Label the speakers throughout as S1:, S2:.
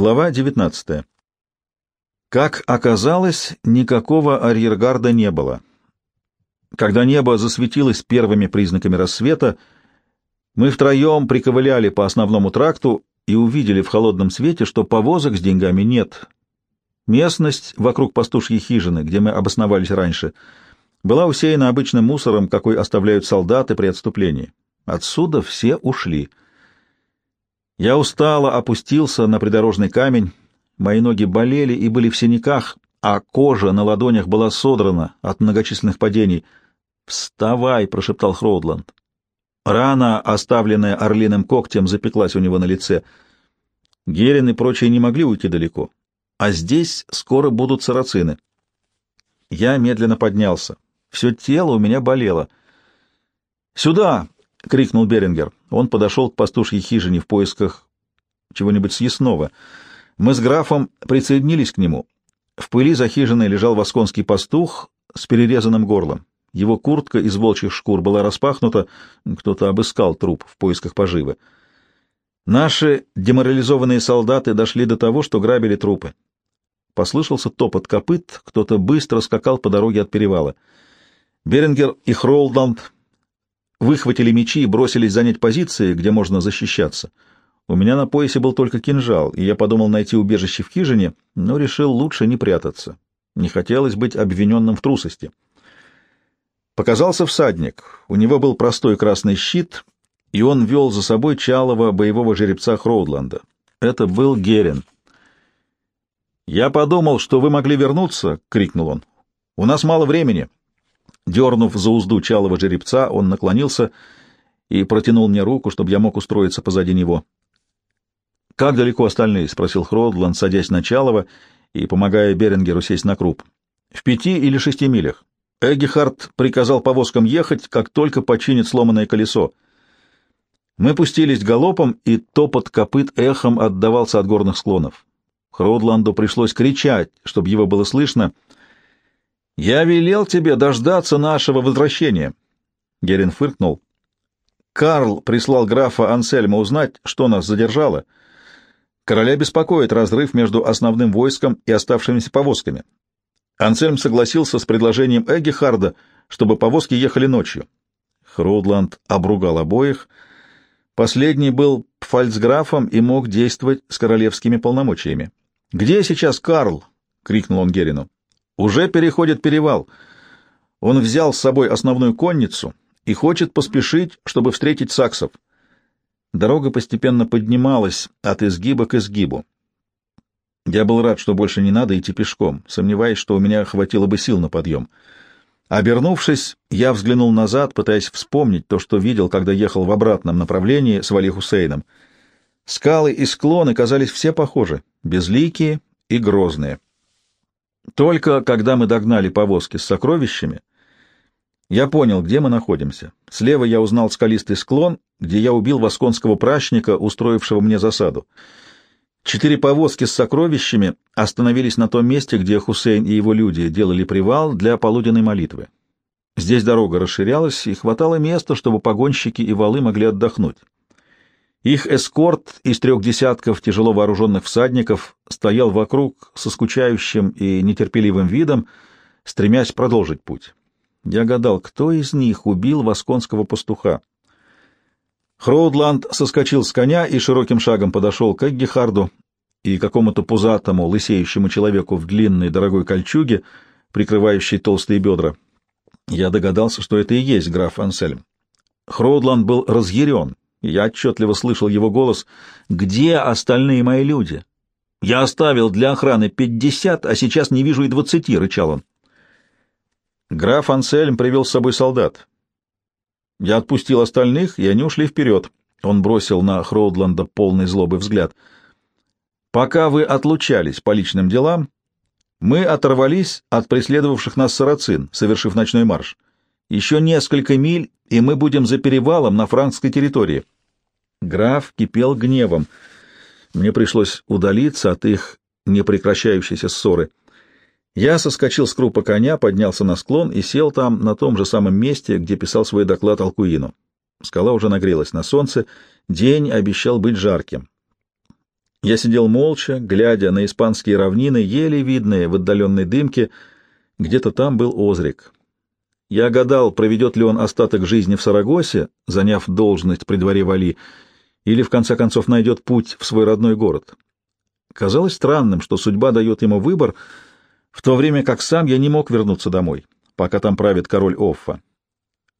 S1: Глава 19. Как оказалось, никакого арьергарда не было. Когда небо засветилось первыми признаками рассвета, мы втроем приковыляли по основному тракту и увидели в холодном свете, что повозок с деньгами нет. Местность вокруг пастушьей хижины, где мы обосновались раньше, была усеяна обычным мусором, какой оставляют солдаты при отступлении. Отсюда все ушли — я устало опустился на придорожный камень, мои ноги болели и были в синяках, а кожа на ладонях была содрана от многочисленных падений. «Вставай!» — прошептал Хроудланд. Рана, оставленная орлиным когтем, запеклась у него на лице. Герин и прочие не могли уйти далеко, а здесь скоро будут сарацины. Я медленно поднялся. Все тело у меня болело. «Сюда!» — крикнул Берингер. Он подошел к пастушьей хижине в поисках чего-нибудь съестного. Мы с графом присоединились к нему. В пыли за хижиной лежал восконский пастух с перерезанным горлом. Его куртка из волчьих шкур была распахнута, кто-то обыскал труп в поисках поживы. Наши деморализованные солдаты дошли до того, что грабили трупы. Послышался топот копыт, кто-то быстро скакал по дороге от перевала. Берингер и Хролданд выхватили мечи и бросились занять позиции, где можно защищаться. У меня на поясе был только кинжал, и я подумал найти убежище в хижине, но решил лучше не прятаться. Не хотелось быть обвиненным в трусости. Показался всадник. У него был простой красный щит, и он вел за собой чалого боевого жеребца Хроудланда. Это был Герин. «Я подумал, что вы могли вернуться!» — крикнул он. «У нас мало времени!» Дернув за узду чалого жеребца, он наклонился и протянул мне руку, чтобы я мог устроиться позади него. «Как далеко остальные?» — спросил Хродланд, садясь на Чалова и помогая Берингеру сесть на круп. «В пяти или шести милях. Эггихард приказал повозкам ехать, как только починит сломанное колесо. Мы пустились галопом, и топот копыт эхом отдавался от горных склонов. Хродланду пришлось кричать, чтобы его было слышно — «Я велел тебе дождаться нашего возвращения!» Герин фыркнул. «Карл прислал графа Ансельма узнать, что нас задержало. Короля беспокоит разрыв между основным войском и оставшимися повозками. Ансельм согласился с предложением Эггихарда, чтобы повозки ехали ночью. Хроудланд обругал обоих. Последний был фальцграфом и мог действовать с королевскими полномочиями. «Где сейчас Карл?» — крикнул он Герину. Уже переходит перевал. Он взял с собой основную конницу и хочет поспешить, чтобы встретить саксов. Дорога постепенно поднималась от изгиба к изгибу. Я был рад, что больше не надо идти пешком, сомневаясь, что у меня хватило бы сил на подъем. Обернувшись, я взглянул назад, пытаясь вспомнить то, что видел, когда ехал в обратном направлении с Вали Хусейном. Скалы и склоны казались все похожи, безликие и грозные. Только когда мы догнали повозки с сокровищами, я понял, где мы находимся. Слева я узнал скалистый склон, где я убил восконского прачника, устроившего мне засаду. Четыре повозки с сокровищами остановились на том месте, где Хусейн и его люди делали привал для полуденной молитвы. Здесь дорога расширялась, и хватало места, чтобы погонщики и валы могли отдохнуть. Их эскорт из трех десятков тяжело вооруженных всадников стоял вокруг со скучающим и нетерпеливым видом, стремясь продолжить путь. Я гадал, кто из них убил восконского пастуха. Хроудланд соскочил с коня и широким шагом подошел к Эггихарду и какому-то пузатому, лысеющему человеку в длинной дорогой кольчуге, прикрывающей толстые бедра. Я догадался, что это и есть граф Ансельм. Хроудланд был разъярен я отчетливо слышал его голос. «Где остальные мои люди? Я оставил для охраны пятьдесят, а сейчас не вижу и двадцати», — рычал он. Граф Ансельм привел с собой солдат. Я отпустил остальных, и они ушли вперед. Он бросил на Хроудланда полный злобы взгляд. «Пока вы отлучались по личным делам, мы оторвались от преследовавших нас сарацин, совершив ночной марш. Еще несколько миль, и мы будем за перевалом на франкской территории. Граф кипел гневом. Мне пришлось удалиться от их непрекращающейся ссоры. Я соскочил с крупа коня, поднялся на склон и сел там, на том же самом месте, где писал свой доклад Алкуину. Скала уже нагрелась на солнце, день обещал быть жарким. Я сидел молча, глядя на испанские равнины, еле видные в отдаленной дымке. Где-то там был Озрик. Я гадал, проведет ли он остаток жизни в Сарагосе, заняв должность при дворе Вали, или, в конце концов, найдет путь в свой родной город. Казалось странным, что судьба дает ему выбор, в то время как сам я не мог вернуться домой, пока там правит король Оффа.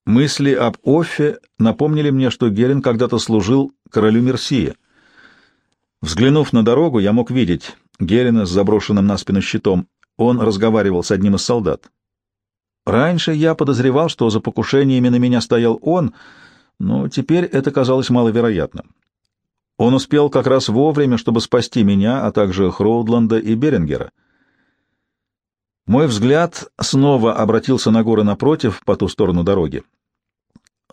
S1: Мысли об Оффе напомнили мне, что Герин когда-то служил королю Мерсия. Взглянув на дорогу, я мог видеть Герина с заброшенным на спину щитом. Он разговаривал с одним из солдат. Раньше я подозревал, что за покушениями на меня стоял он, но теперь это казалось маловероятным. Он успел как раз вовремя, чтобы спасти меня, а также Хроудланда и Берингера. Мой взгляд снова обратился на горы напротив, по ту сторону дороги.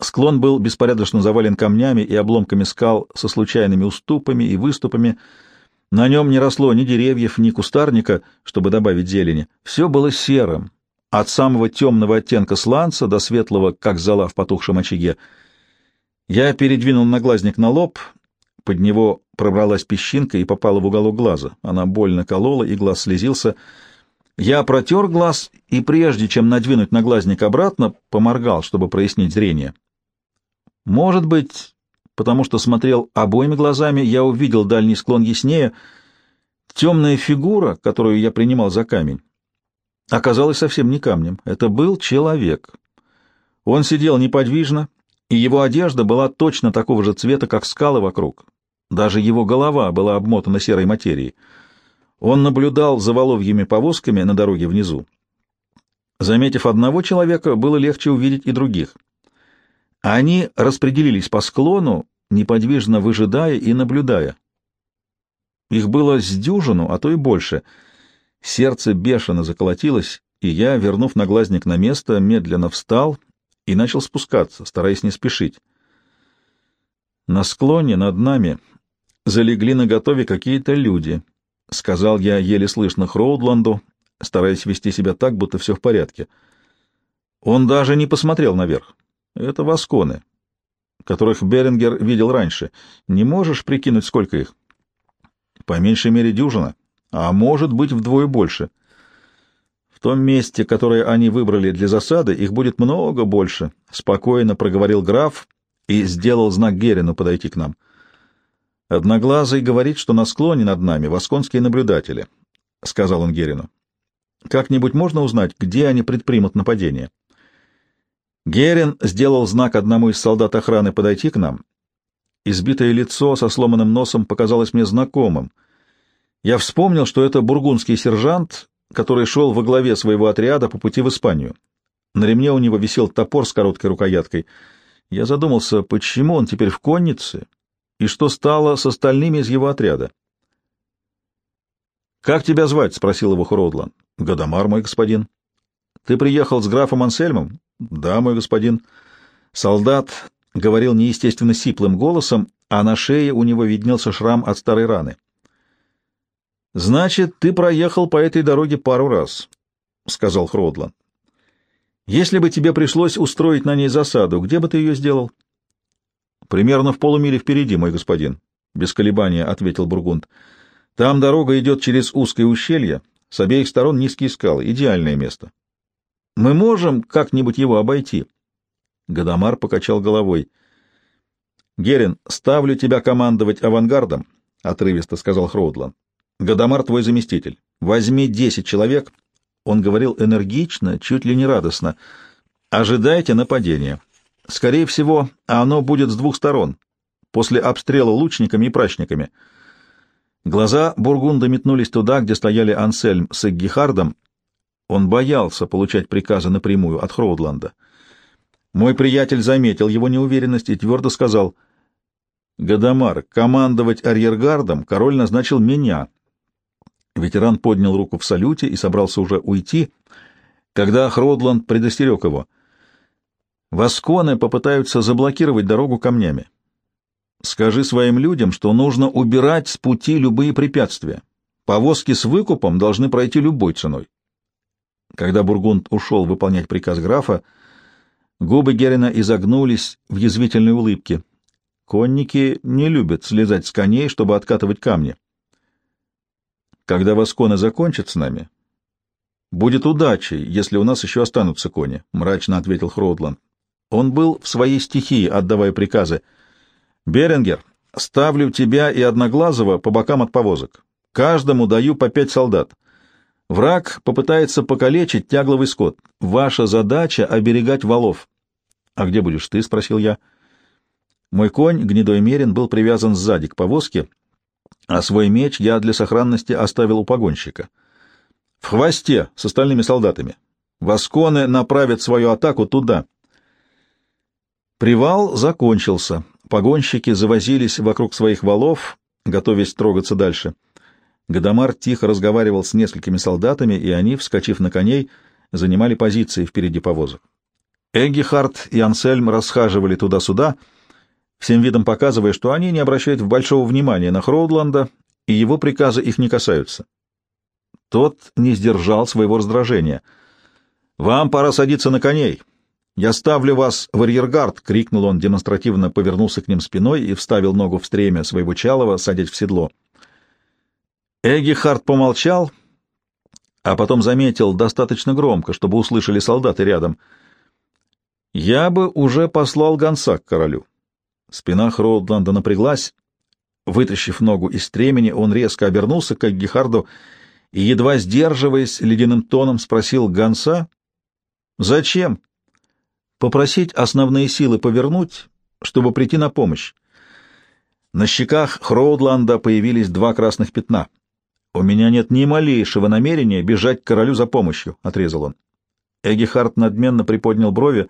S1: Склон был беспорядочно завален камнями и обломками скал со случайными уступами и выступами. На нем не росло ни деревьев, ни кустарника, чтобы добавить зелени. Все было серым, от самого темного оттенка сланца до светлого, как зола в потухшем очаге. Я передвинул наглазник на лоб, под него пробралась песчинка и попала в уголок глаза. Она больно колола, и глаз слезился — я протер глаз и, прежде чем надвинуть наглазник обратно, поморгал, чтобы прояснить зрение. Может быть, потому что смотрел обоими глазами, я увидел дальний склон яснее. Темная фигура, которую я принимал за камень, оказалась совсем не камнем. Это был человек. Он сидел неподвижно, и его одежда была точно такого же цвета, как скалы вокруг. Даже его голова была обмотана серой материей. Он наблюдал за воловьими повозками на дороге внизу. Заметив одного человека, было легче увидеть и других. Они распределились по склону, неподвижно выжидая и наблюдая. Их было с дюжину, а то и больше. Сердце бешено заколотилось, и я, вернув наглазник на место, медленно встал и начал спускаться, стараясь не спешить. На склоне над нами залегли наготове какие-то люди —— сказал я еле слышно Хроудланду, стараясь вести себя так, будто все в порядке. Он даже не посмотрел наверх. Это восконы, которых Берингер видел раньше. Не можешь прикинуть, сколько их? По меньшей мере дюжина, а может быть вдвое больше. В том месте, которое они выбрали для засады, их будет много больше, — спокойно проговорил граф и сделал знак Герину подойти к нам. — Одноглазый говорит, что на склоне над нами восконские наблюдатели, — сказал он Герину. — Как-нибудь можно узнать, где они предпримут нападение? Герин сделал знак одному из солдат охраны подойти к нам. Избитое лицо со сломанным носом показалось мне знакомым. Я вспомнил, что это бургундский сержант, который шел во главе своего отряда по пути в Испанию. На ремне у него висел топор с короткой рукояткой. Я задумался, почему он теперь в коннице и что стало с остальными из его отряда. «Как тебя звать?» — спросил его Хроудлан. «Гадамар, мой господин». «Ты приехал с графом Ансельмом?» «Да, мой господин». Солдат говорил неестественно сиплым голосом, а на шее у него виднелся шрам от старой раны. «Значит, ты проехал по этой дороге пару раз», — сказал Хроудлан. «Если бы тебе пришлось устроить на ней засаду, где бы ты ее сделал?» Примерно в полумиле впереди, мой господин, — без колебания ответил Бургунд. Там дорога идет через узкое ущелье, с обеих сторон низкие скалы, идеальное место. Мы можем как-нибудь его обойти. Гадамар покачал головой. Герин, ставлю тебя командовать авангардом, — отрывисто сказал Хроудлан. Гадамар твой заместитель. Возьми десять человек. Он говорил энергично, чуть ли не радостно. Ожидайте нападения. Скорее всего, оно будет с двух сторон, после обстрела лучниками и прачниками. Глаза Бургунда метнулись туда, где стояли Ансельм с Эггихардом. Он боялся получать приказы напрямую от Хроудланда. Мой приятель заметил его неуверенность и твердо сказал, «Гадамар, командовать арьергардом король назначил меня». Ветеран поднял руку в салюте и собрался уже уйти, когда Хроудланд предостерег его — Восконы попытаются заблокировать дорогу камнями. Скажи своим людям, что нужно убирать с пути любые препятствия. Повозки с выкупом должны пройти любой ценой. Когда Бургунд ушел выполнять приказ графа, губы Герина изогнулись в язвительной улыбке. Конники не любят слезать с коней, чтобы откатывать камни. Когда восконы закончат с нами, будет удачей, если у нас еще останутся кони, — мрачно ответил Хроудланд. Он был в своей стихии, отдавая приказы. Беренгер, ставлю тебя и Одноглазого по бокам от повозок. Каждому даю по пять солдат. Враг попытается покалечить тягловый скот. Ваша задача — оберегать валов. — А где будешь ты? — спросил я. Мой конь, гнедой мерин, был привязан сзади к повозке, а свой меч я для сохранности оставил у погонщика. В хвосте с остальными солдатами. Восконы направят свою атаку туда. Привал закончился. Погонщики завозились вокруг своих валов, готовясь трогаться дальше. Гадамар тихо разговаривал с несколькими солдатами, и они, вскочив на коней, занимали позиции впереди повозок. Эггихард и Ансельм расхаживали туда-сюда, всем видом показывая, что они не обращают большого внимания на Хроудланда, и его приказы их не касаются. Тот не сдержал своего раздражения. «Вам пора садиться на коней. Я ставлю вас в арьергард!» — крикнул он, демонстративно повернулся к ним спиной и вставил ногу в стремя своего чалова, садясь в седло. Эгихард помолчал, а потом заметил достаточно громко, чтобы услышали солдаты рядом. «Я бы уже послал гонца к королю». Спина Хроудланда напряглась. Вытащив ногу из стремени, он резко обернулся к Эгихарду и, едва сдерживаясь, ледяным тоном спросил гонца, «Зачем?» «Попросить основные силы повернуть, чтобы прийти на помощь». На щеках Хроудланда появились два красных пятна — «У меня нет ни малейшего намерения бежать к королю за помощью», — отрезал он. Эгихард надменно приподнял брови.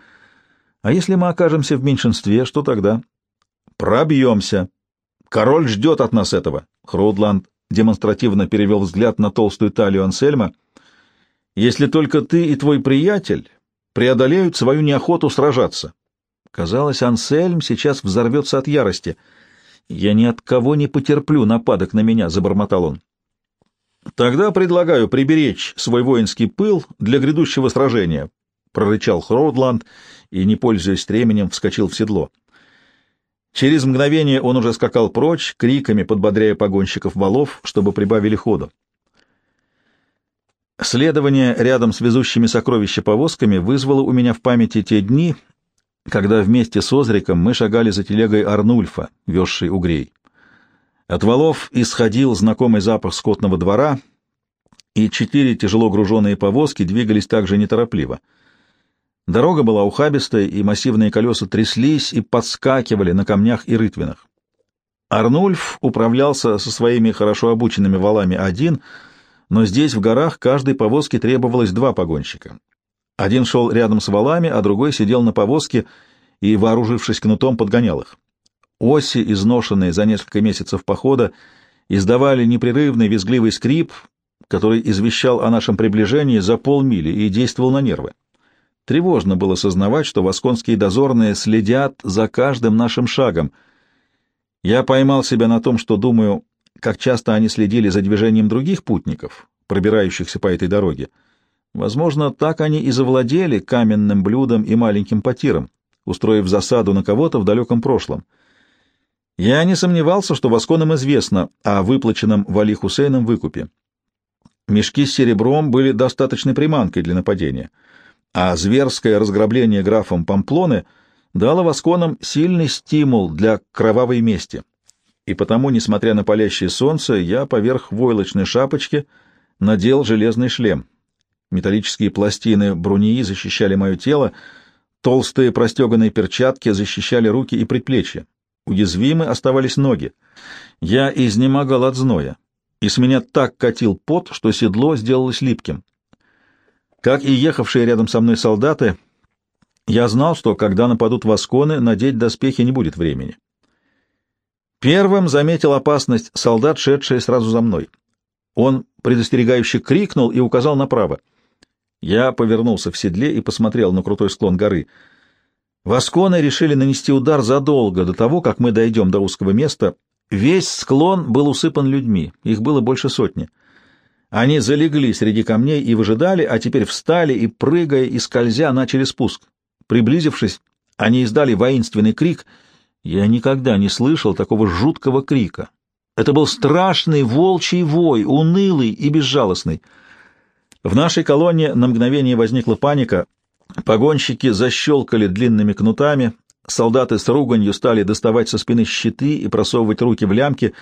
S1: «А если мы окажемся в меньшинстве, что тогда?» «Пробьемся. Король ждет от нас этого». Хроудланд демонстративно перевел взгляд на толстую талию Ансельма. «Если только ты и твой приятель преодолеют свою неохоту сражаться». Казалось, Ансельм сейчас взорвется от ярости. «Я ни от кого не потерплю нападок на меня», — забормотал он. Тогда предлагаю приберечь свой воинский пыл для грядущего сражения, прорычал Хроудланд и, не пользуясь временем, вскочил в седло. Через мгновение он уже скакал прочь, криками подбодряя погонщиков валов, чтобы прибавили ходу. Следование рядом с везущими сокровища повозками вызвало у меня в памяти те дни, когда вместе с Озриком мы шагали за телегой Арнульфа, везшей угрей. От валов исходил знакомый запах скотного двора, и четыре тяжело груженные повозки двигались также неторопливо. Дорога была ухабистая, и массивные колеса тряслись и подскакивали на камнях и рытвинах. Арнульф управлялся со своими хорошо обученными валами один, но здесь, в горах, каждой повозке требовалось два погонщика. Один шел рядом с валами, а другой сидел на повозке и, вооружившись кнутом, подгонял их. Оси, изношенные за несколько месяцев похода, издавали непрерывный визгливый скрип, который извещал о нашем приближении за полмили и действовал на нервы. Тревожно было сознавать, что восконские дозорные следят за каждым нашим шагом. Я поймал себя на том, что думаю, как часто они следили за движением других путников, пробирающихся по этой дороге. Возможно, так они и завладели каменным блюдом и маленьким потиром, устроив засаду на кого-то в далеком прошлом. Я не сомневался, что Восконам известно о выплаченном Вали Хусейном выкупе. Мешки с серебром были достаточной приманкой для нападения, а зверское разграбление графом Памплоны дало Восконам сильный стимул для кровавой мести. И потому, несмотря на палящее солнце, я поверх войлочной шапочки надел железный шлем. Металлические пластины брунии защищали мое тело, толстые простеганные перчатки защищали руки и предплечья. Уязвимы оставались ноги. Я изнемогал от зноя, и с меня так катил пот, что седло сделалось липким. Как и ехавшие рядом со мной солдаты, я знал, что, когда нападут восконы, надеть доспехи не будет времени. Первым заметил опасность солдат, шедший сразу за мной. Он предостерегающе крикнул и указал направо. Я повернулся в седле и посмотрел на крутой склон горы — Восконы решили нанести удар задолго до того, как мы дойдем до узкого места. Весь склон был усыпан людьми, их было больше сотни. Они залегли среди камней и выжидали, а теперь встали и, прыгая и скользя, начали спуск. Приблизившись, они издали воинственный крик. Я никогда не слышал такого жуткого крика. Это был страшный волчий вой, унылый и безжалостный. В нашей колонне на мгновение возникла паника. Погонщики защелкали длинными кнутами, солдаты с руганью стали доставать со спины щиты и просовывать руки в лямки.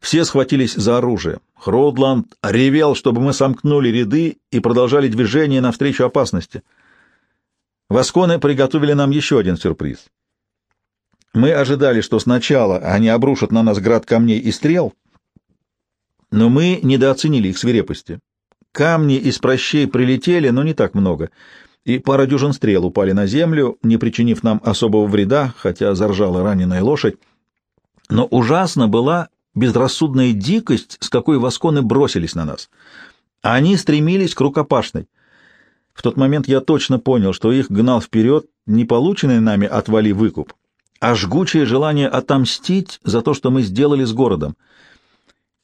S1: Все схватились за оружие. Хродланд ревел, чтобы мы сомкнули ряды и продолжали движение навстречу опасности. Восконы приготовили нам еще один сюрприз. Мы ожидали, что сначала они обрушат на нас град камней и стрел, но мы недооценили их свирепости. Камни из прощей прилетели, но не так много, и пара дюжин стрел упали на землю, не причинив нам особого вреда, хотя заржала раненая лошадь. Но ужасно была безрассудная дикость, с какой восконы бросились на нас. Они стремились к рукопашной. В тот момент я точно понял, что их гнал вперед не полученный нами отвали выкуп, а жгучее желание отомстить за то, что мы сделали с городом.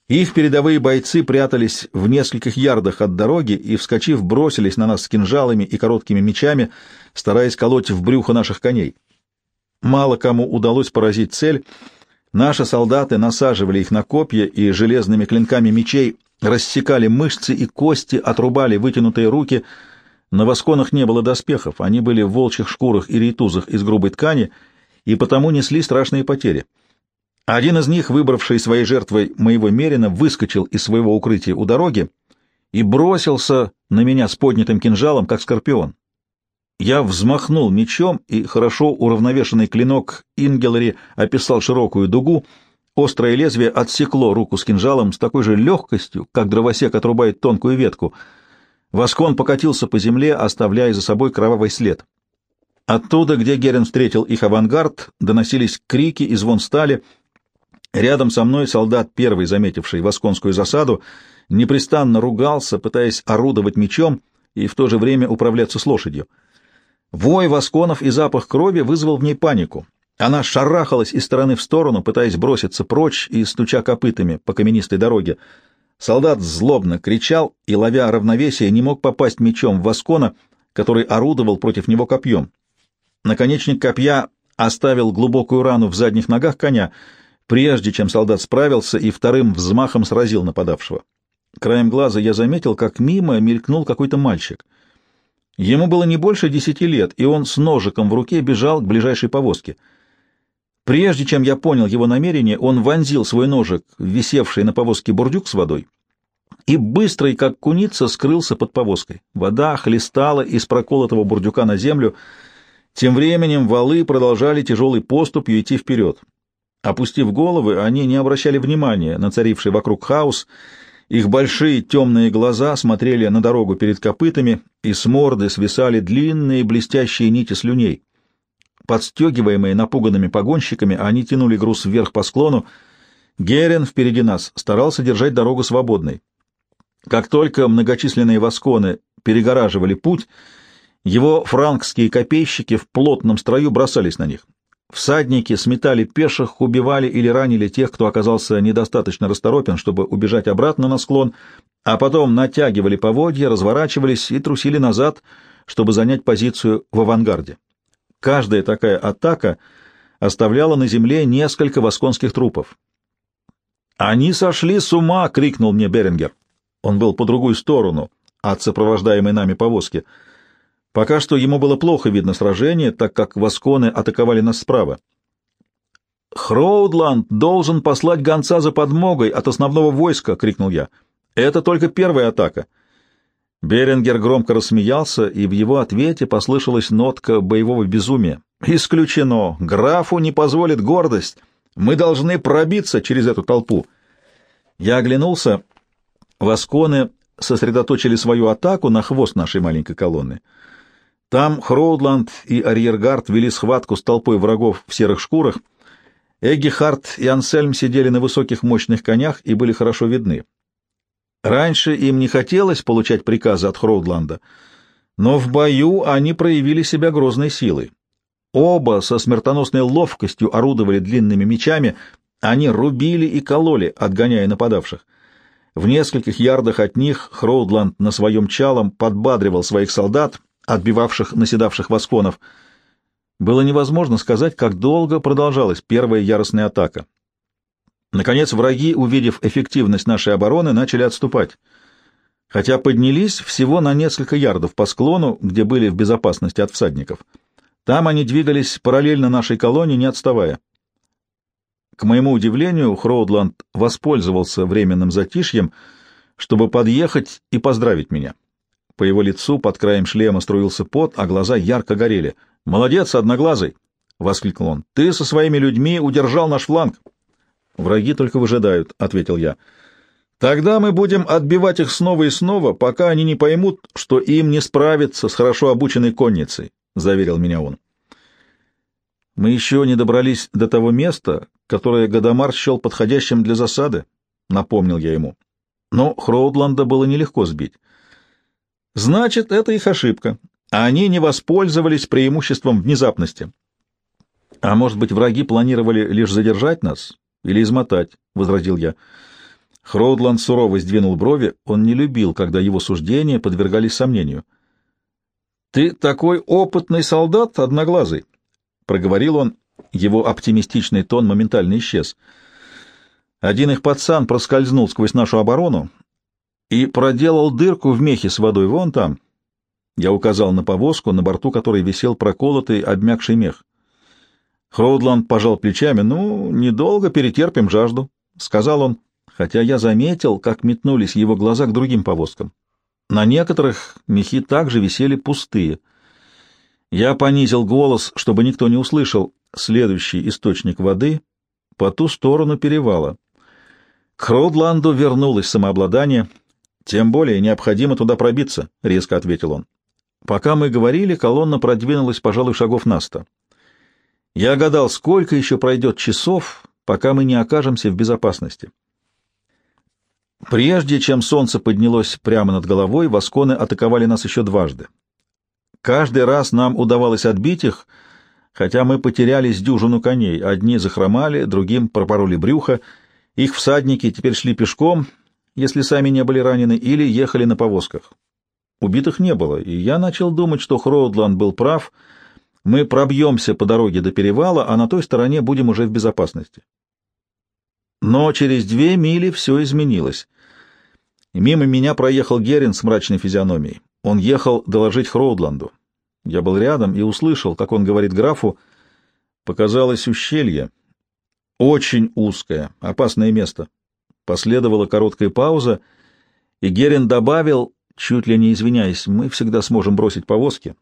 S1: Их передовые бойцы прятались в нескольких ярдах от дороги и, вскочив, бросились на нас с кинжалами и короткими мечами, стараясь колоть в брюхо наших коней. Мало кому удалось поразить цель. Наши солдаты насаживали их на копья и железными клинками мечей рассекали мышцы и кости, отрубали вытянутые руки. На восконах не было доспехов, они были в волчьих шкурах и рейтузах из грубой ткани — и потому несли страшные потери. Один из них, выбравший своей жертвой моего Мерина, выскочил из своего укрытия у дороги и бросился на меня с поднятым кинжалом, как скорпион. Я взмахнул мечом, и хорошо уравновешенный клинок Ингелари описал широкую дугу, острое лезвие отсекло руку с кинжалом с такой же легкостью, как дровосек отрубает тонкую ветку. Воскон покатился по земле, оставляя за собой кровавый след. Оттуда, где Герен встретил их авангард, доносились крики и звон стали. Рядом со мной солдат, первый заметивший восконскую засаду, непрестанно ругался, пытаясь орудовать мечом и в то же время управляться с лошадью. Вой восконов и запах крови вызвал в ней панику. Она шарахалась из стороны в сторону, пытаясь броситься прочь и стуча копытами по каменистой дороге. Солдат злобно кричал и, ловя равновесие, не мог попасть мечом в воскона, который орудовал против него копьем. Наконечник копья оставил глубокую рану в задних ногах коня, прежде чем солдат справился и вторым взмахом сразил нападавшего. Краем глаза я заметил, как мимо мелькнул какой-то мальчик. Ему было не больше десяти лет, и он с ножиком в руке бежал к ближайшей повозке. Прежде чем я понял его намерение, он вонзил свой ножик, висевший на повозке бурдюк с водой, и быстрый, как куница, скрылся под повозкой. Вода хлестала из проколотого бурдюка на землю — тем временем валы продолжали тяжелой поступью идти вперед. Опустив головы, они не обращали внимания на царивший вокруг хаос, их большие темные глаза смотрели на дорогу перед копытами, и с морды свисали длинные блестящие нити слюней. Подстегиваемые напуганными погонщиками, они тянули груз вверх по склону. Герен впереди нас старался держать дорогу свободной. Как только многочисленные восконы перегораживали путь, его франкские копейщики в плотном строю бросались на них. Всадники сметали пеших, убивали или ранили тех, кто оказался недостаточно расторопен, чтобы убежать обратно на склон, а потом натягивали поводья, разворачивались и трусили назад, чтобы занять позицию в авангарде. Каждая такая атака оставляла на земле несколько восконских трупов. «Они сошли с ума!» — крикнул мне Берингер. Он был по другую сторону от сопровождаемой нами повозки — Пока что ему было плохо видно сражение, так как восконы атаковали нас справа. «Хроудланд должен послать гонца за подмогой от основного войска!» — крикнул я. «Это только первая атака!» Беренгер громко рассмеялся, и в его ответе послышалась нотка боевого безумия. «Исключено! Графу не позволит гордость! Мы должны пробиться через эту толпу!» Я оглянулся. Восконы сосредоточили свою атаку на хвост нашей маленькой колонны — там Хроудланд и Арьергард вели схватку с толпой врагов в серых шкурах. Эгги и Ансельм сидели на высоких мощных конях и были хорошо видны. Раньше им не хотелось получать приказы от Хроудланда, но в бою они проявили себя грозной силой. Оба со смертоносной ловкостью орудовали длинными мечами, они рубили и кололи, отгоняя нападавших. В нескольких ярдах от них Хроудланд на своем чалом подбадривал своих солдат, отбивавших наседавших восконов. Было невозможно сказать, как долго продолжалась первая яростная атака. Наконец враги, увидев эффективность нашей обороны, начали отступать. Хотя поднялись всего на несколько ярдов по склону, где были в безопасности от всадников. Там они двигались параллельно нашей колонне, не отставая. К моему удивлению, Хроудланд воспользовался временным затишьем, чтобы подъехать и поздравить меня. По его лицу под краем шлема струился пот, а глаза ярко горели. «Молодец, одноглазый!» — воскликнул он. «Ты со своими людьми удержал наш фланг!» «Враги только выжидают», — ответил я. «Тогда мы будем отбивать их снова и снова, пока они не поймут, что им не справиться с хорошо обученной конницей», — заверил меня он. Мы еще не добрались до того места, которое Гадамар счел подходящим для засады, — напомнил я ему. Но Хроудланда было нелегко сбить. Значит, это их ошибка. Они не воспользовались преимуществом внезапности. А может быть, враги планировали лишь задержать нас или измотать, — возразил я. Хроудланд сурово сдвинул брови, он не любил, когда его суждения подвергались сомнению. — Ты такой опытный солдат, одноглазый, — проговорил он, его оптимистичный тон моментально исчез. Один их пацан проскользнул сквозь нашу оборону и проделал дырку в мехе с водой вон там. Я указал на повозку, на борту которой висел проколотый, обмякший мех. Хроудланд пожал плечами. «Ну, недолго перетерпим жажду», — сказал он, хотя я заметил, как метнулись его глаза к другим повозкам. На некоторых мехи также висели пустые. Я понизил голос, чтобы никто не услышал следующий источник воды по ту сторону перевала. К Хроудланду вернулось самообладание. «Тем более необходимо туда пробиться», — резко ответил он. Пока мы говорили, колонна продвинулась, пожалуй, шагов на сто. Я гадал, сколько еще пройдет часов, пока мы не окажемся в безопасности. Прежде чем солнце поднялось прямо над головой, восконы атаковали нас еще дважды. Каждый раз нам удавалось отбить их, хотя мы потеряли с дюжину коней. Одни захромали, другим пропороли брюхо. Их всадники теперь шли пешком, если сами не были ранены, или ехали на повозках. Убитых не было, и я начал думать, что Хроудланд был прав — мы пробьемся по дороге до перевала, а на той стороне будем уже в безопасности. Но через две мили все изменилось. Мимо меня проехал Герин с мрачной физиономией. Он ехал доложить Хроудланду. Я был рядом и услышал, как он говорит графу, показалось ущелье. Очень узкое, опасное место. Последовала короткая пауза, и Герин добавил, чуть ли не извиняясь, мы всегда сможем бросить повозки.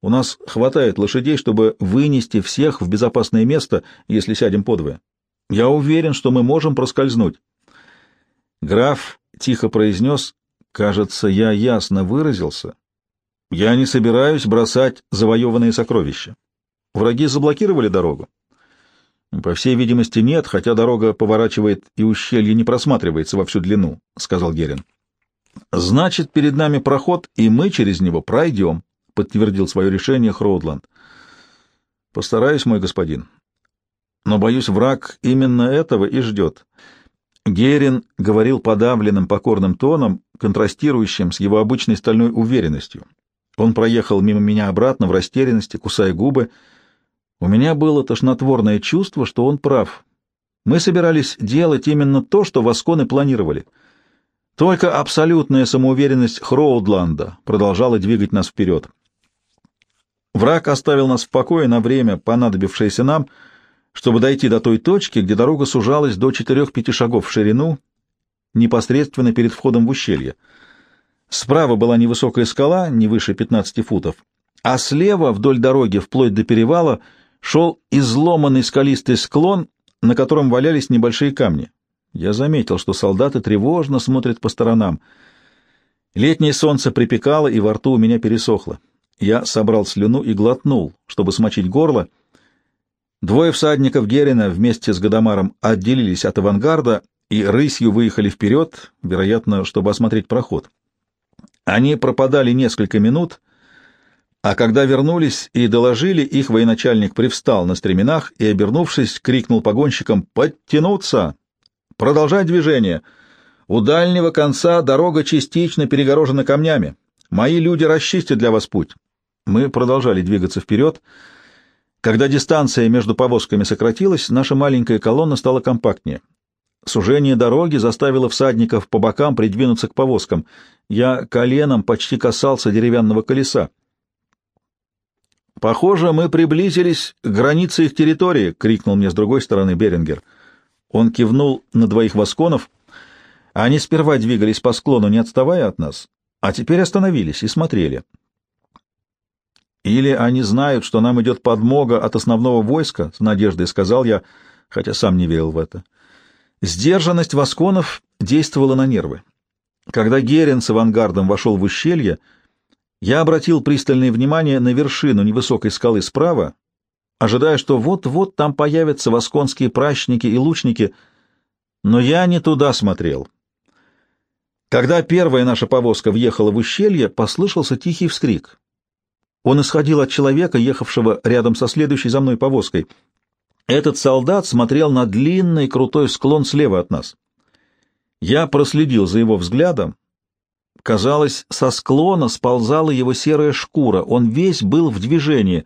S1: У нас хватает лошадей, чтобы вынести всех в безопасное место, если сядем подвое. Я уверен, что мы можем проскользнуть. Граф тихо произнес, кажется, я ясно выразился. Я не собираюсь бросать завоеванные сокровища. Враги заблокировали дорогу? По всей видимости, нет, хотя дорога поворачивает и ущелье не просматривается во всю длину, — сказал Герин. Значит, перед нами проход, и мы через него пройдем. — подтвердил свое решение Хроудланд. «Постараюсь, мой господин. Но, боюсь, враг именно этого и ждет». Герин говорил подавленным покорным тоном, контрастирующим с его обычной стальной уверенностью. Он проехал мимо меня обратно в растерянности, кусая губы. У меня было тошнотворное чувство, что он прав. Мы собирались делать именно то, что Восконы планировали. Только абсолютная самоуверенность Хроудланда продолжала двигать нас вперед. Враг оставил нас в покое на время, понадобившееся нам, чтобы дойти до той точки, где дорога сужалась до четырех-пяти шагов в ширину, непосредственно перед входом в ущелье. Справа была невысокая скала, не выше 15 футов, а слева, вдоль дороги, вплоть до перевала, шел изломанный скалистый склон, на котором валялись небольшие камни. Я заметил, что солдаты тревожно смотрят по сторонам. Летнее солнце припекало, и во рту у меня пересохло. Я собрал слюну и глотнул, чтобы смочить горло. Двое всадников Герина вместе с Гадамаром отделились от авангарда и рысью выехали вперед, вероятно, чтобы осмотреть проход. Они пропадали несколько минут, а когда вернулись и доложили, их военачальник привстал на стременах и, обернувшись, крикнул погонщикам «Подтянуться! Продолжать движение! У дальнего конца дорога частично перегорожена камнями. Мои люди расчистят для вас путь. Мы продолжали двигаться вперед. Когда дистанция между повозками сократилась, наша маленькая колонна стала компактнее. Сужение дороги заставило всадников по бокам придвинуться к повозкам. Я коленом почти касался деревянного колеса. «Похоже, мы приблизились к границе их территории!» — крикнул мне с другой стороны Берингер. Он кивнул на двоих восконов. Они сперва двигались по склону, не отставая от нас, а теперь остановились и смотрели. «Или они знают, что нам идет подмога от основного войска», — с надеждой сказал я, хотя сам не верил в это. Сдержанность восконов действовала на нервы. Когда Герин с авангардом вошел в ущелье, я обратил пристальное внимание на вершину невысокой скалы справа, ожидая, что вот-вот там появятся восконские пращники и лучники, но я не туда смотрел. Когда первая наша повозка въехала в ущелье, послышался тихий вскрик. Он исходил от человека, ехавшего рядом со следующей за мной повозкой. Этот солдат смотрел на длинный крутой склон слева от нас. Я проследил за его взглядом. Казалось, со склона сползала его серая шкура, он весь был в движении.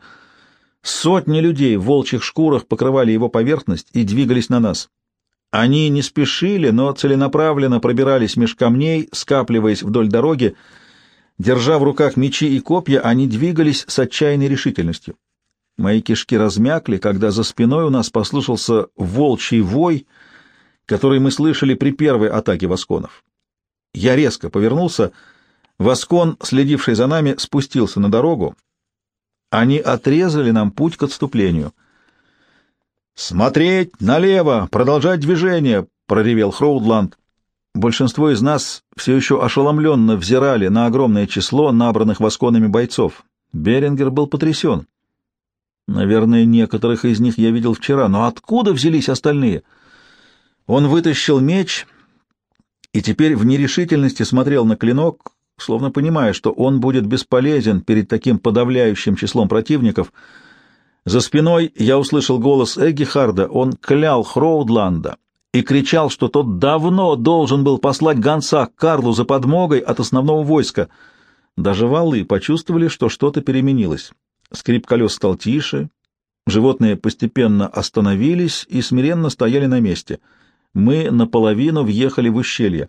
S1: Сотни людей в волчьих шкурах покрывали его поверхность и двигались на нас. Они не спешили, но целенаправленно пробирались меж камней, скапливаясь вдоль дороги. Держа в руках мечи и копья, они двигались с отчаянной решительностью. Мои кишки размякли, когда за спиной у нас послышался волчий вой, который мы слышали при первой атаке восконов. Я резко повернулся. Воскон, следивший за нами, спустился на дорогу. Они отрезали нам путь к отступлению — «Смотреть налево! Продолжать движение!» — проревел Хроудланд. Большинство из нас все еще ошеломленно взирали на огромное число набранных восконами бойцов. Берингер был потрясен. Наверное, некоторых из них я видел вчера, но откуда взялись остальные? Он вытащил меч и теперь в нерешительности смотрел на клинок, словно понимая, что он будет бесполезен перед таким подавляющим числом противников — за спиной я услышал голос Эггихарда, он клял Хроудланда и кричал, что тот давно должен был послать гонца к Карлу за подмогой от основного войска. Даже валы почувствовали, что что-то переменилось. Скрип колес стал тише, животные постепенно остановились и смиренно стояли на месте. Мы наполовину въехали в ущелье.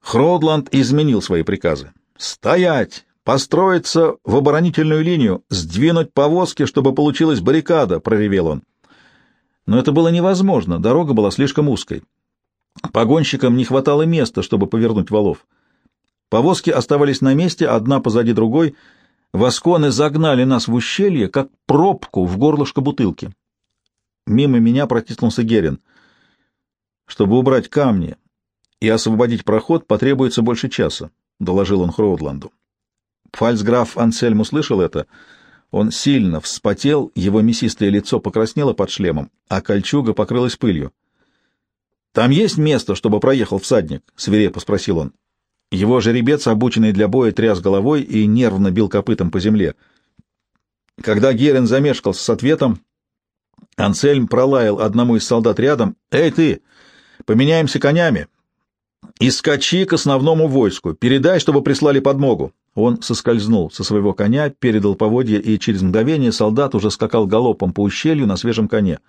S1: Хроудланд изменил свои приказы. «Стоять! построиться в оборонительную линию, сдвинуть повозки, чтобы получилась баррикада, — проревел он. Но это было невозможно, дорога была слишком узкой. Погонщикам не хватало места, чтобы повернуть валов. Повозки оставались на месте, одна позади другой. Восконы загнали нас в ущелье, как пробку в горлышко бутылки. Мимо меня протиснулся Герин. Чтобы убрать камни и освободить проход, потребуется больше часа, — доложил он Хроудланду. Фальцграф Ансельм услышал это. Он сильно вспотел, его мясистое лицо покраснело под шлемом, а кольчуга покрылась пылью. «Там есть место, чтобы проехал всадник?» — свирепо спросил он. Его жеребец, обученный для боя, тряс головой и нервно бил копытом по земле. Когда Герен замешкался с ответом, Ансельм пролаял одному из солдат рядом. «Эй ты, поменяемся конями и скачи к основному войску. Передай, чтобы прислали подмогу. Он соскользнул со своего коня, передал поводья, и через мгновение солдат уже скакал галопом по ущелью на свежем коне.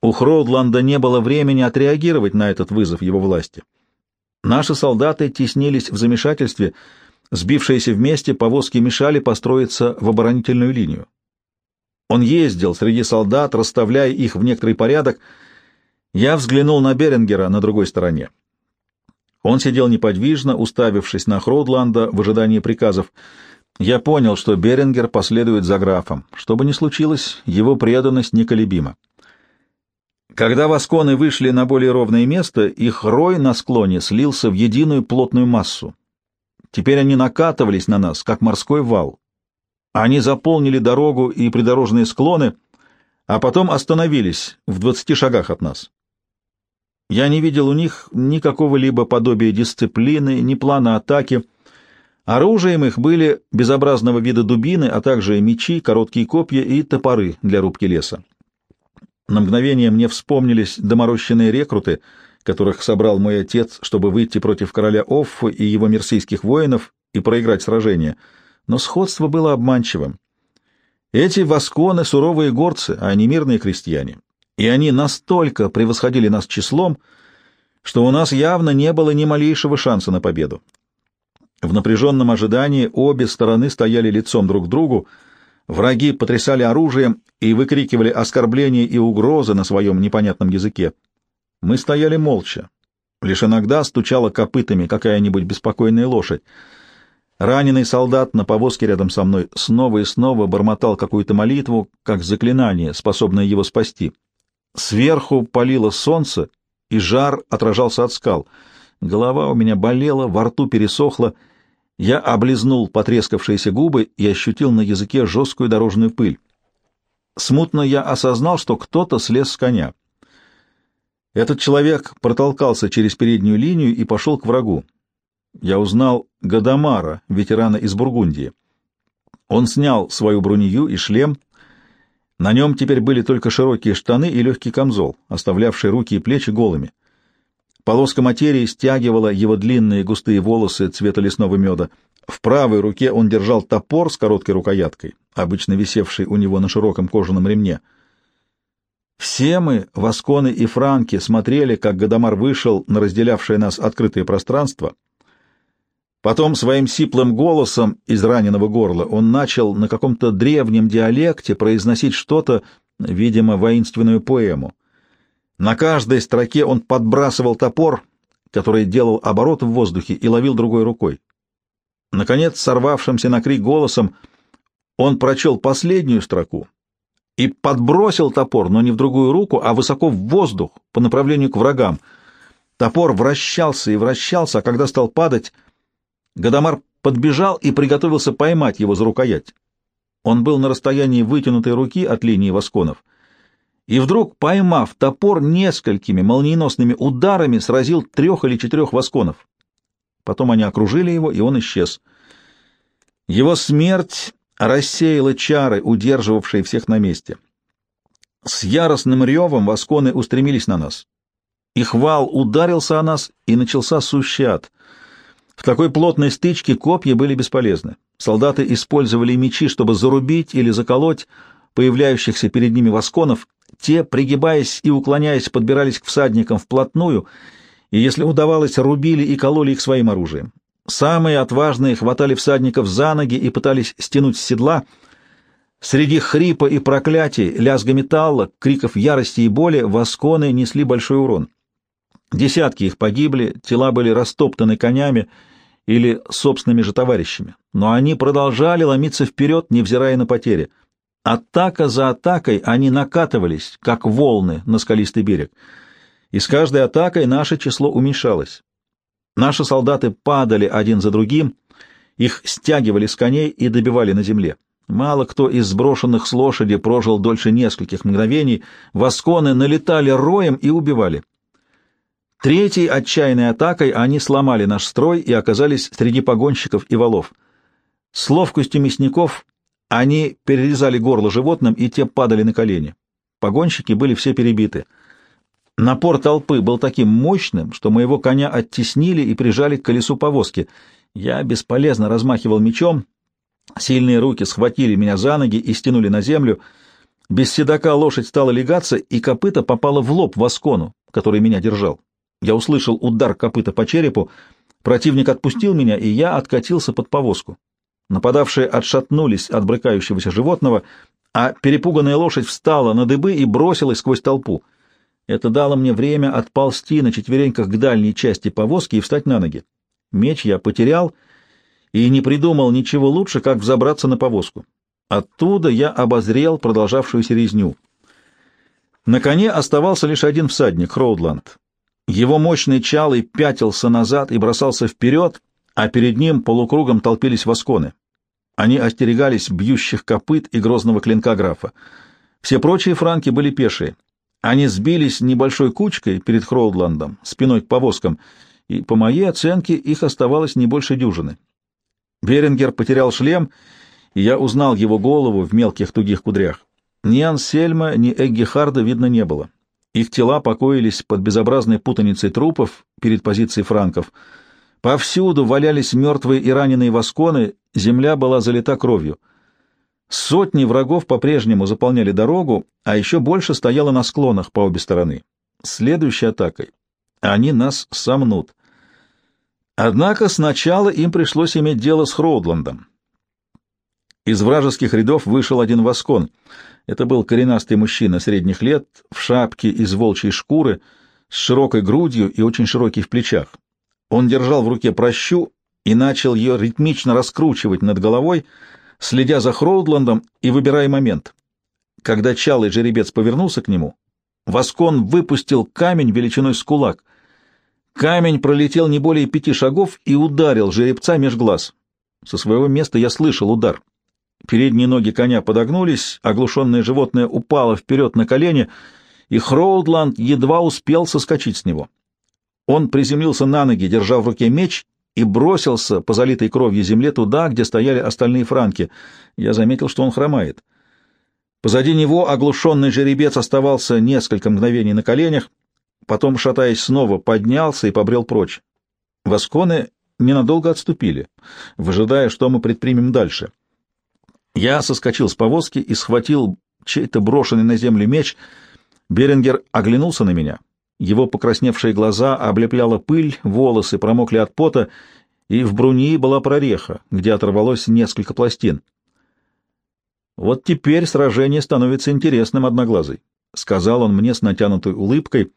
S1: У Хроудланда не было времени отреагировать на этот вызов его власти. Наши солдаты теснились в замешательстве, сбившиеся вместе повозки мешали построиться в оборонительную линию. Он ездил среди солдат, расставляя их в некоторый порядок. Я взглянул на Берингера на другой стороне. Он сидел неподвижно, уставившись на Хроудланда в ожидании приказов. Я понял, что Берингер последует за графом. Что бы ни случилось, его преданность неколебима. Когда восконы вышли на более ровное место, их рой на склоне слился в единую плотную массу. Теперь они накатывались на нас, как морской вал. Они заполнили дорогу и придорожные склоны, а потом остановились в двадцати шагах от нас. Я не видел у них никакого либо подобия дисциплины, ни плана атаки. Оружием их были безобразного вида дубины, а также мечи, короткие копья и топоры для рубки леса. На мгновение мне вспомнились доморощенные рекруты, которых собрал мой отец, чтобы выйти против короля Оффа и его мерсийских воинов и проиграть сражение. Но сходство было обманчивым. Эти восконы — суровые горцы, а не мирные крестьяне и они настолько превосходили нас числом, что у нас явно не было ни малейшего шанса на победу. В напряженном ожидании обе стороны стояли лицом друг к другу, враги потрясали оружием и выкрикивали оскорбления и угрозы на своем непонятном языке. Мы стояли молча. Лишь иногда стучала копытами какая-нибудь беспокойная лошадь. Раненый солдат на повозке рядом со мной снова и снова бормотал какую-то молитву, как заклинание, способное его спасти. Сверху палило солнце, и жар отражался от скал. Голова у меня болела, во рту пересохла. Я облизнул потрескавшиеся губы и ощутил на языке жесткую дорожную пыль. Смутно я осознал, что кто-то слез с коня. Этот человек протолкался через переднюю линию и пошел к врагу. Я узнал Гадамара, ветерана из Бургундии. Он снял свою бронью и шлем — на нем теперь были только широкие штаны и легкий камзол, оставлявший руки и плечи голыми. Полоска материи стягивала его длинные густые волосы цвета лесного меда. В правой руке он держал топор с короткой рукояткой, обычно висевший у него на широком кожаном ремне. Все мы, Васконы и Франки, смотрели, как Гадамар вышел на разделявшее нас открытое пространство — Потом своим сиплым голосом из раненого горла он начал на каком-то древнем диалекте произносить что-то, видимо, воинственную поэму. На каждой строке он подбрасывал топор, который делал оборот в воздухе и ловил другой рукой. Наконец, сорвавшимся на крик голосом, он прочел последнюю строку и подбросил топор, но не в другую руку, а высоко в воздух по направлению к врагам. Топор вращался и вращался, а когда стал падать, Гадамар подбежал и приготовился поймать его за рукоять. Он был на расстоянии вытянутой руки от линии восконов, и вдруг, поймав топор несколькими молниеносными ударами, сразил трех или четырех восконов. Потом они окружили его, и он исчез. Его смерть рассеяла чары, удерживавшие всех на месте. С яростным ревом восконы устремились на нас. Их вал ударился о нас, и начался сущат — в такой плотной стычке копья были бесполезны. Солдаты использовали мечи, чтобы зарубить или заколоть появляющихся перед ними восконов. Те, пригибаясь и уклоняясь, подбирались к всадникам вплотную, и, если удавалось, рубили и кололи их своим оружием. Самые отважные хватали всадников за ноги и пытались стянуть с седла. Среди хрипа и проклятий, лязга металла, криков ярости и боли восконы несли большой урон. Десятки их погибли, тела были растоптаны конями или собственными же товарищами, но они продолжали ломиться вперед, невзирая на потери. Атака за атакой они накатывались, как волны на скалистый берег, и с каждой атакой наше число уменьшалось. Наши солдаты падали один за другим, их стягивали с коней и добивали на земле. Мало кто из сброшенных с лошади прожил дольше нескольких мгновений, восконы налетали роем и убивали. Третьей отчаянной атакой они сломали наш строй и оказались среди погонщиков и валов. С ловкостью мясников они перерезали горло животным, и те падали на колени. Погонщики были все перебиты. Напор толпы был таким мощным, что моего коня оттеснили и прижали к колесу повозки. Я бесполезно размахивал мечом, сильные руки схватили меня за ноги и стянули на землю. Без седока лошадь стала легаться, и копыта попала в лоб Воскону, который меня держал. Я услышал удар копыта по черепу, противник отпустил меня, и я откатился под повозку. Нападавшие отшатнулись от брыкающегося животного, а перепуганная лошадь встала на дыбы и бросилась сквозь толпу. Это дало мне время отползти на четвереньках к дальней части повозки и встать на ноги. Меч я потерял и не придумал ничего лучше, как взобраться на повозку. Оттуда я обозрел продолжавшуюся резню. На коне оставался лишь один всадник, Хроудланд. Его мощный чалый пятился назад и бросался вперед, а перед ним полукругом толпились восконы. Они остерегались бьющих копыт и грозного клинка графа. Все прочие франки были пешие. Они сбились небольшой кучкой перед Хроудландом, спиной к повозкам, и, по моей оценке, их оставалось не больше дюжины. Берингер потерял шлем, и я узнал его голову в мелких тугих кудрях. Ни Ансельма, ни Эгги Харда видно не было. Их тела покоились под безобразной путаницей трупов перед позицией франков. Повсюду валялись мертвые и раненые восконы, земля была залита кровью. Сотни врагов по-прежнему заполняли дорогу, а еще больше стояло на склонах по обе стороны. Следующей атакой они нас сомнут. Однако сначала им пришлось иметь дело с Хроудландом. Из вражеских рядов вышел один воскон. Это был коренастый мужчина средних лет, в шапке из волчьей шкуры, с широкой грудью и очень широкий в плечах. Он держал в руке прощу и начал ее ритмично раскручивать над головой, следя за Хроудландом и выбирая момент. Когда чалый жеребец повернулся к нему, Воскон выпустил камень величиной с кулак. Камень пролетел не более пяти шагов и ударил жеребца меж глаз. Со своего места я слышал удар. Передние ноги коня подогнулись, оглушенное животное упало вперед на колени, и Хроудланд едва успел соскочить с него. Он приземлился на ноги, держа в руке меч, и бросился по залитой кровью земле туда, где стояли остальные франки. Я заметил, что он хромает. Позади него оглушенный жеребец оставался несколько мгновений на коленях, потом, шатаясь снова, поднялся и побрел прочь. Восконы ненадолго отступили, выжидая, что мы предпримем дальше. Я соскочил с повозки и схватил чей-то брошенный на землю меч. Берингер оглянулся на меня. Его покрасневшие глаза облепляла пыль, волосы промокли от пота, и в бруни была прореха, где оторвалось несколько пластин. «Вот теперь сражение становится интересным, Одноглазый», — сказал он мне с натянутой улыбкой,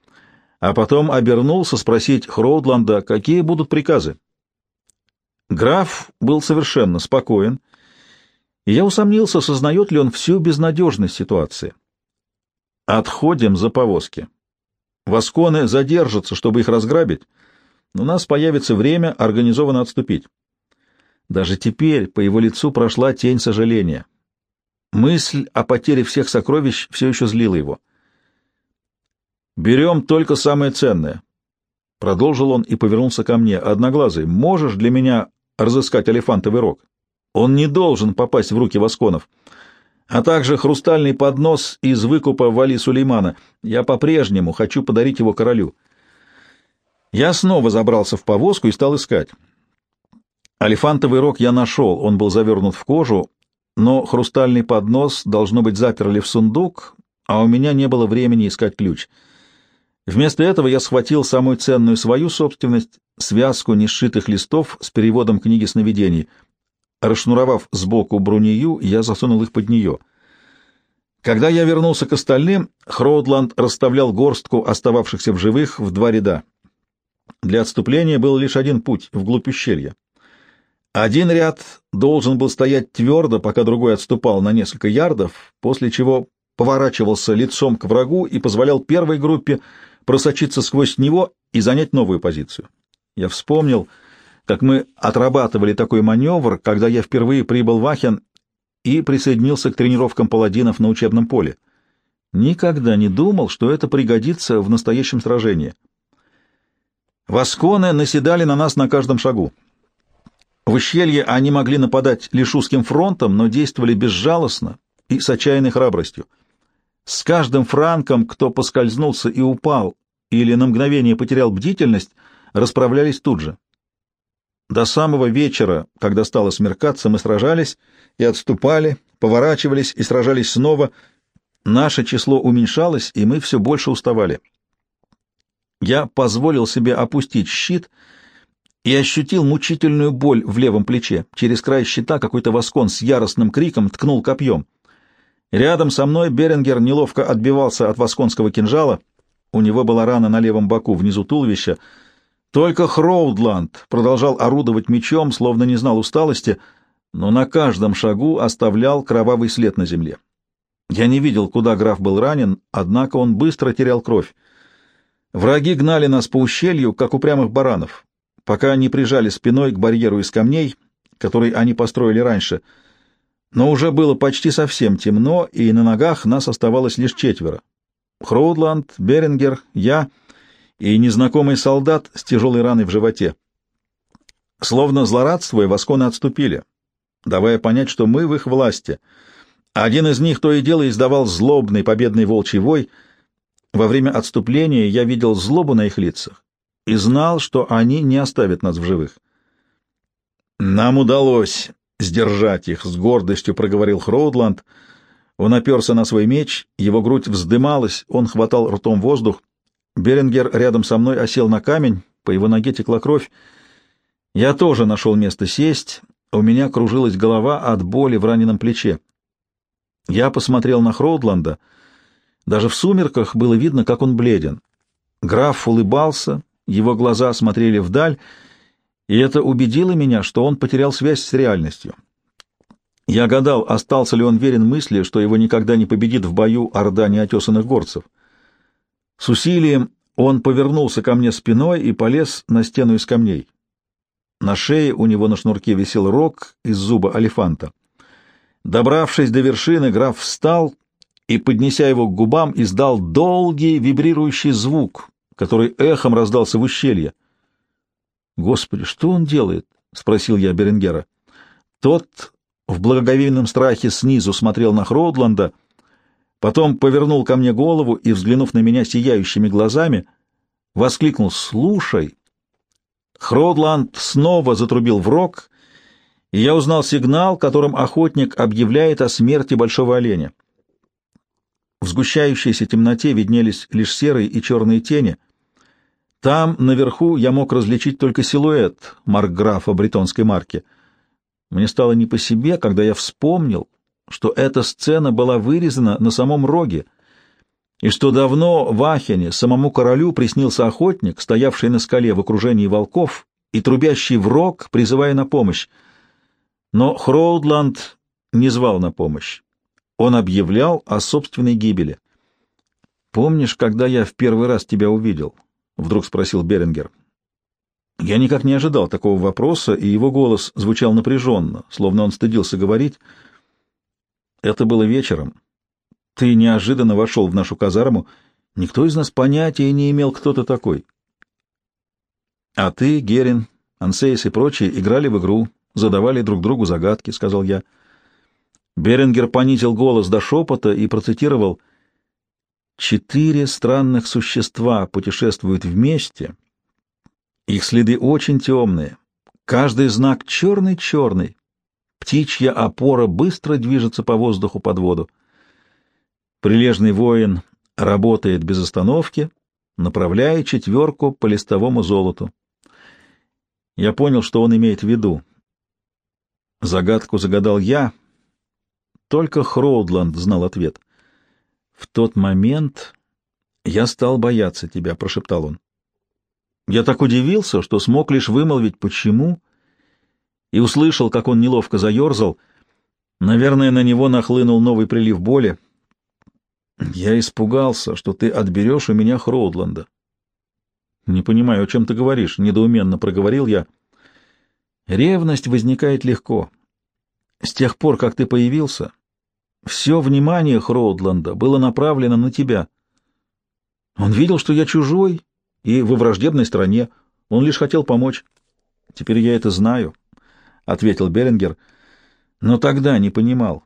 S1: а потом обернулся спросить Хроудланда, какие будут приказы. Граф был совершенно спокоен, и я усомнился, сознает ли он всю безнадежность ситуации. «Отходим за повозки. Восконы задержатся, чтобы их разграбить, у нас появится время организованно отступить». Даже теперь по его лицу прошла тень сожаления. Мысль о потере всех сокровищ все еще злила его. «Берем только самое ценное», — продолжил он и повернулся ко мне. «Одноглазый, можешь для меня разыскать элефантовый рог? Он не должен попасть в руки восконов. А также хрустальный поднос из выкупа Вали Сулеймана. Я по-прежнему хочу подарить его королю». Я снова забрался в повозку и стал искать. Алифантовый рог я нашел, он был завернут в кожу, но хрустальный поднос, должно быть, заперли в сундук, а у меня не было времени искать ключ — Вместо этого я схватил самую ценную свою собственность, связку несшитых листов с переводом книги сновидений. Расшнуровав сбоку брунию, я засунул их под нее. Когда я вернулся к остальным, Хроудланд расставлял горстку остававшихся в живых в два ряда. Для отступления был лишь один путь — вглубь ущелья. Один ряд должен был стоять твердо, пока другой отступал на несколько ярдов, после чего поворачивался лицом к врагу и позволял первой группе просочиться сквозь него и занять новую позицию. Я вспомнил, как мы отрабатывали такой маневр, когда я впервые прибыл в Ахен и присоединился к тренировкам паладинов на учебном поле. Никогда не думал, что это пригодится в настоящем сражении. Восконы наседали на нас на каждом шагу. В ущелье они могли нападать лишь узким фронтом, но действовали безжалостно и с отчаянной храбростью. С каждым франком, кто поскользнулся и упал, или на мгновение потерял бдительность, расправлялись тут же. До самого вечера, когда стало смеркаться, мы сражались и отступали, поворачивались и сражались снова. Наше число уменьшалось, и мы все больше уставали. Я позволил себе опустить щит и ощутил мучительную боль в левом плече. Через край щита какой-то воскон с яростным криком ткнул копьем. Рядом со мной Берингер неловко отбивался от восконского кинжала. У него была рана на левом боку, внизу туловища. Только Хроудланд продолжал орудовать мечом, словно не знал усталости, но на каждом шагу оставлял кровавый след на земле. Я не видел, куда граф был ранен, однако он быстро терял кровь. Враги гнали нас по ущелью, как упрямых баранов, пока они прижали спиной к барьеру из камней, который они построили раньше — но уже было почти совсем темно, и на ногах нас оставалось лишь четверо. Хроудланд, Берингер, я и незнакомый солдат с тяжелой раной в животе. Словно злорадствуя, восконы отступили, давая понять, что мы в их власти. Один из них то и дело издавал злобный победный волчий вой. Во время отступления я видел злобу на их лицах и знал, что они не оставят нас в живых. «Нам удалось сдержать их, — с гордостью проговорил Хроудланд. Он оперся на свой меч, его грудь вздымалась, он хватал ртом воздух. Беренгер рядом со мной осел на камень, по его ноге текла кровь. Я тоже нашел место сесть, у меня кружилась голова от боли в раненом плече. Я посмотрел на Хроудланда. Даже в сумерках было видно, как он бледен. Граф улыбался, его глаза смотрели вдаль, и это убедило меня, что он потерял связь с реальностью. Я гадал, остался ли он верен мысли, что его никогда не победит в бою орда неотесанных горцев. С усилием он повернулся ко мне спиной и полез на стену из камней. На шее у него на шнурке висел рог из зуба алифанта. Добравшись до вершины, граф встал и, поднеся его к губам, издал долгий вибрирующий звук, который эхом раздался в ущелье. «Господи, что он делает?» — спросил я Беренгера. Тот в благоговейном страхе снизу смотрел на Хроудланда, потом повернул ко мне голову и, взглянув на меня сияющими глазами, воскликнул «Слушай!» Хроудланд снова затрубил в рог, и я узнал сигнал, которым охотник объявляет о смерти большого оленя. В сгущающейся темноте виднелись лишь серые и черные тени. Там, наверху, я мог различить только силуэт маркграфа бретонской марки — мне стало не по себе, когда я вспомнил, что эта сцена была вырезана на самом роге, и что давно в Ахене самому королю приснился охотник, стоявший на скале в окружении волков и трубящий в рог, призывая на помощь. Но Хроудланд не звал на помощь. Он объявлял о собственной гибели. «Помнишь, когда я в первый раз тебя увидел?» — вдруг спросил Берингер. Я никак не ожидал такого вопроса, и его голос звучал напряженно, словно он стыдился говорить. Это было вечером. Ты неожиданно вошел в нашу казарму. Никто из нас понятия не имел, кто ты такой. А ты, Герин, Ансейс и прочие играли в игру, задавали друг другу загадки, — сказал я. Беренгер понизил голос до шепота и процитировал «Четыре странных существа путешествуют вместе» Их следы очень темные. Каждый знак черный-черный. Птичья опора быстро движется по воздуху под воду. Прилежный воин работает без остановки, направляя четверку по листовому золоту. Я понял, что он имеет в виду. Загадку загадал я. Только Хроудланд знал ответ. «В тот момент я стал бояться тебя», — прошептал он. Я так удивился, что смог лишь вымолвить «почему?» И услышал, как он неловко заерзал. Наверное, на него нахлынул новый прилив боли. Я испугался, что ты отберешь у меня Хроудланда. Не понимаю, о чем ты говоришь, — недоуменно проговорил я. Ревность возникает легко. С тех пор, как ты появился, все внимание Хроудланда было направлено на тебя. Он видел, что я чужой, и во враждебной стране. Он лишь хотел помочь. Теперь я это знаю, — ответил Берингер, — но тогда не понимал.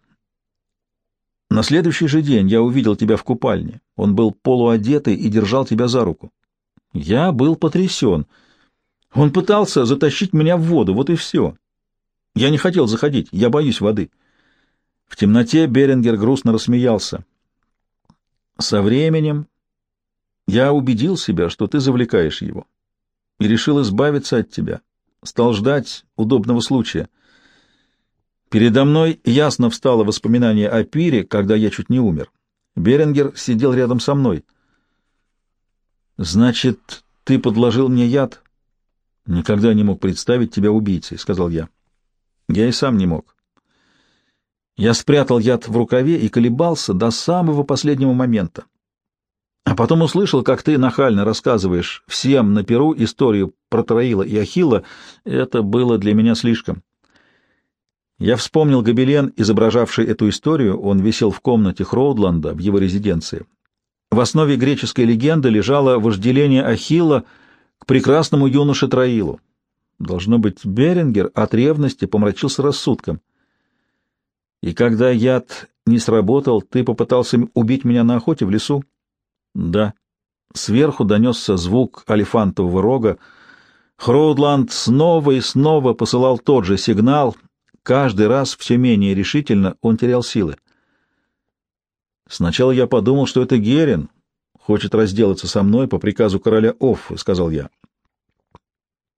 S1: На следующий же день я увидел тебя в купальне. Он был полуодетый и держал тебя за руку. Я был потрясен. Он пытался затащить меня в воду, вот и все. Я не хотел заходить, я боюсь воды. В темноте Берингер грустно рассмеялся. Со временем я убедил себя, что ты завлекаешь его, и решил избавиться от тебя. Стал ждать удобного случая. Передо мной ясно встало воспоминание о пире, когда я чуть не умер. Беренгер сидел рядом со мной. «Значит, ты подложил мне яд?» «Никогда не мог представить тебя убийцей», — сказал я. «Я и сам не мог». Я спрятал яд в рукаве и колебался до самого последнего момента. А потом услышал, как ты нахально рассказываешь всем на Перу историю про Троила и Ахилла. Это было для меня слишком. Я вспомнил гобелен, изображавший эту историю. Он висел в комнате Хроудланда в его резиденции. В основе греческой легенды лежало вожделение Ахилла к прекрасному юноше Троилу. Должно быть, Берингер от ревности помрачился рассудком. И когда яд не сработал, ты попытался убить меня на охоте в лесу? Да. Сверху донесся звук алифантового рога. Хроудланд снова и снова посылал тот же сигнал. каждый раз все менее решительно он терял силы. «Сначала я подумал, что это Герин, хочет разделаться со мной по приказу короля Оффы», — сказал я.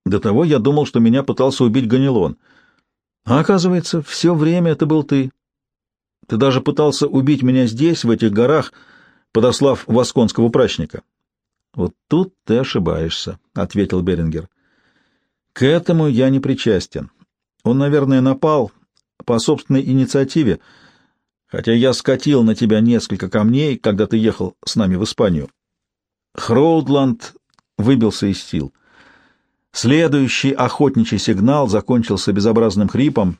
S1: До того я думал, что меня пытался убить Ганилон. А оказывается, все время это был ты. Ты даже пытался убить меня здесь, в этих горах, подослав восконского прачника. — Вот тут ты ошибаешься, — ответил Берингер. — К этому я не причастен. Он, наверное, напал по собственной инициативе, хотя я скатил на тебя несколько камней, когда ты ехал с нами в Испанию. Хроудланд выбился из сил. Следующий охотничий сигнал закончился безобразным хрипом.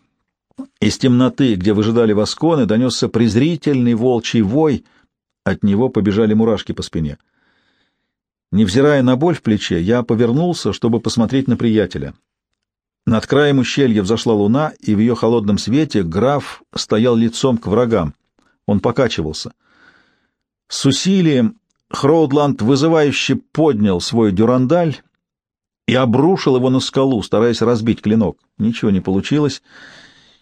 S1: Из темноты, где выжидали восконы, донесся презрительный волчий вой. От него побежали мурашки по спине. Невзирая на боль в плече, я повернулся, чтобы посмотреть на приятеля. Над краем ущелья взошла луна, и в ее холодном свете граф стоял лицом к врагам. Он покачивался. С усилием Хроудланд вызывающе поднял свой дюрандаль и обрушил его на скалу, стараясь разбить клинок. Ничего не получилось.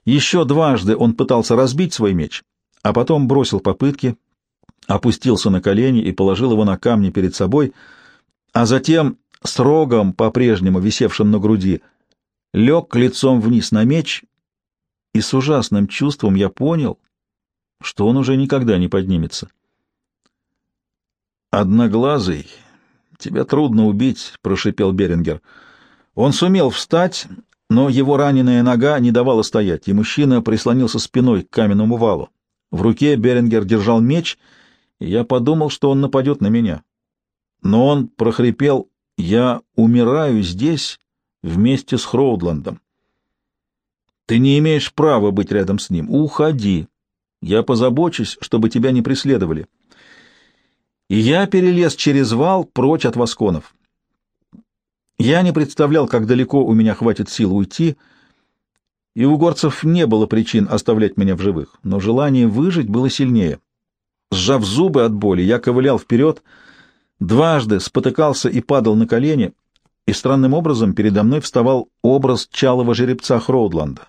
S1: Еще дважды он пытался разбить свой меч, а потом бросил попытки, опустился на колени и положил его на камни перед собой, а затем с рогом, по-прежнему висевшим на груди, лег лицом вниз на меч, и с ужасным чувством я понял, что он уже никогда не поднимется. Одноглазый «Тебя трудно убить», — прошипел Берингер. Он сумел встать, но его раненая нога не давала стоять, и мужчина прислонился спиной к каменному валу. В руке Берингер держал меч, я подумал, что он нападет на меня. Но он прохрипел «Я умираю здесь вместе с Хроудландом». «Ты не имеешь права быть рядом с ним. Уходи. Я позабочусь, чтобы тебя не преследовали» и я перелез через вал прочь от восконов. Я не представлял, как далеко у меня хватит сил уйти, и у горцев не было причин оставлять меня в живых, но желание выжить было сильнее. Сжав зубы от боли, я ковылял вперед, дважды спотыкался и падал на колени, и странным образом передо мной вставал образ чалого жеребца Хроудланда.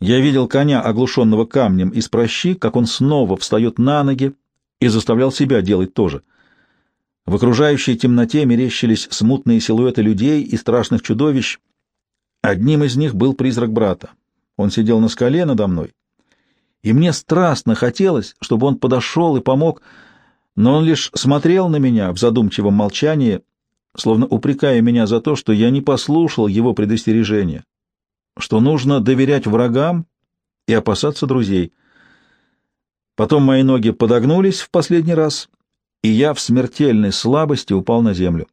S1: Я видел коня, оглушенного камнем из прощи, как он снова встает на ноги, и заставлял себя делать то же. В окружающей темноте мерещились смутные силуэты людей и страшных чудовищ. Одним из них был призрак брата. Он сидел на скале надо мной, и мне страстно хотелось, чтобы он подошел и помог, но он лишь смотрел на меня в задумчивом молчании, словно упрекая меня за то, что я не послушал его предостережения, что нужно доверять врагам и опасаться друзей — Потом мои ноги подогнулись в последний раз, и я в смертельной слабости упал на землю.